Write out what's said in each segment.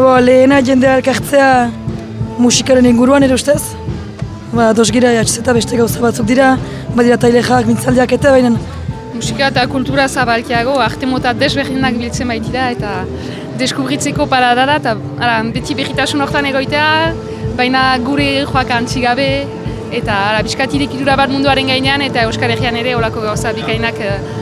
Bo, lehena jendea elkartzea musikaren inguruan ere ustez. Ba, dos gira eta beste gauza batzuk dira, badira tailexak, mintzaldiak eta baina Musika eta kultura zabalkiago, arte mota desberdinak biltzen baitira eta deskubritzeko paradara eta ara, beti berritasun hortan egoitea, baina gure joak antzigabe eta ara, biskatirik idura bat munduaren gainean eta Euskal Herrian ere olako gauza bikainak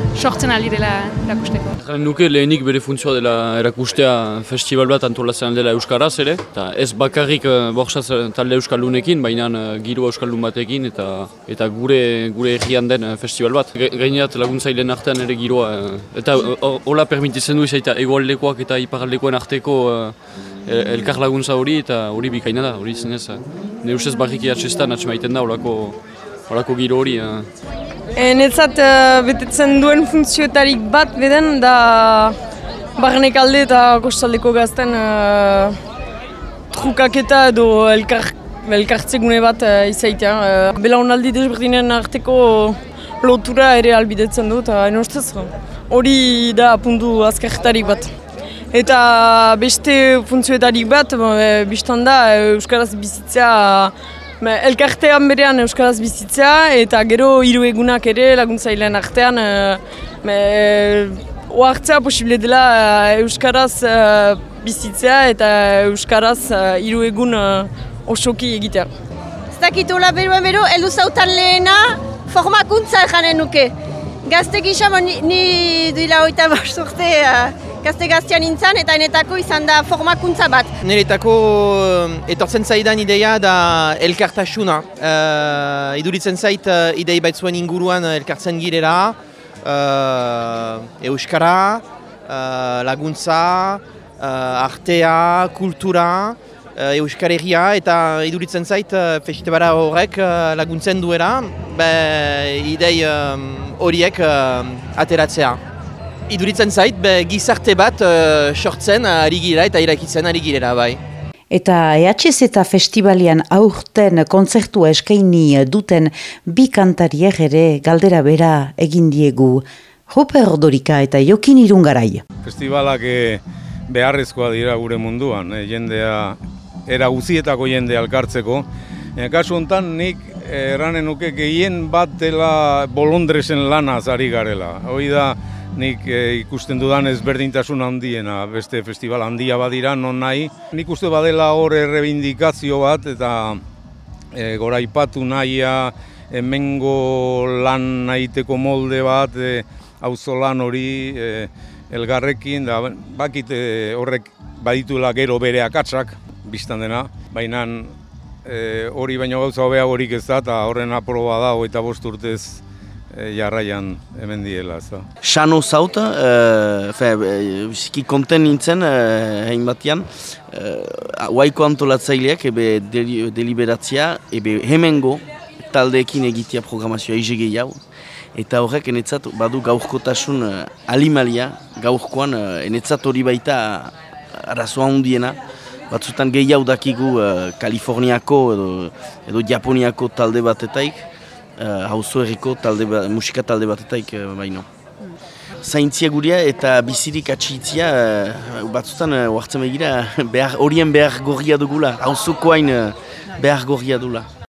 uh, sortzen aldirela erakusteko. Jaren nuke lehenik bere funtzioa dela erakustea festival bat antolatzen dela Euskaraz ere, eta ez bakarrik uh, borsaz talde Euskaldunekin, baina uh, giro Euskaldun batekin eta eta gure gure herrian den festival bat. Gaineat laguntzaileen artean ere giroa, eta hola permititzen du izaita egoaldekoak eta iparaldekoen arteko uh, elkar laguntza hori eta hori bikaina da, hori zenez. Ne ustez barriki atxestan atxemaiten da olako giro hori. E, Netzat uh, betetzen duen funtzioetarik bat beden da barnek alde eta kostaldeko gazten uh, trukaketa edo elkar, elkartzegune bat uh, izaitea. Uh, Belaunaldi desberdinen arteko lotura ere albidetzen du eta enostez hori da puntu azkartarik bat. Eta beste funtzioetarik bat, biztan da Euskaraz bizitzea Elkartean berean Euskaraz bizitzea eta gero hiru egunak ere laguntzailean artean oartzea posible dela Euskaraz bizitzea eta Euskaraz hiru egun osoki egitea. Ez dakit hola beruan bero, eldu zautan lehena formakuntza janen nuke. Gazte gisa, ni, ni duila oita urte gazte gaztean nintzen eta enetako izan da formakuntza bat. Niretako etortzen zaidan ideia da elkartasuna. Uh, iduritzen zait uh, idei baitzuen inguruan elkartzen girela. Uh, Euskara, uh, laguntza, uh, artea, kultura, uh, Euskal Herria eta iduritzen zait uh, festibara horrek uh, laguntzen duela be, idei horiek uh, ateratzea. Iduritzen zait, be, gizarte bat uh, sortzen ari gira eta irakitzen ari girela bai. Eta EHZ eta festivalian aurten kontzertua eskaini duten bi kantariek ere galdera bera egin diegu. Jope Ordorika eta Jokin Irungarai. Festivalak eh, beharrezkoa dira gure munduan, eh, jendea, era guzietako jende alkartzeko. E, kasu honetan nik erranen nuke gehien bat dela bolondresen lanaz ari garela. Hoi da, nik e, ikusten dudan ezberdintasun handiena, beste festival handia badira, non nahi. Nik uste badela hor errebindikazio bat eta e, goraipatu nahia hemengo lan nahiteko molde bat, e, auzolan hori e, elgarrekin, da, bakit e, horrek badituela gero bere akatsak, biztan dena, baina e, hori baino gauza hobea horik ez da, eta horren aproba da, eta bost urtez e, jarraian hemen diela. So. Xano zauta, e, fe, e, konten nintzen, e, hein batian, e, waiko antolatzaileak, ebe deliberatzia, ebe hemengo taldeekin egitea programazioa izegei hau. Eta horrek enetzat badu gaurkotasun uh, alimalia, gaurkoan uh, enetzat hori baita arazoa hundiena. Batzutan gehiago dakigu uh, Kaliforniako edo, edo Japoniako talde batetaik, hauzo erriko talde ba, musika talde batetaik uh, baino. Zaintzia guria eta bizirik atxitzia uh, batzutan uh, begira horien behar gorria dugula, hauzokoain uh, behar gorria dugula.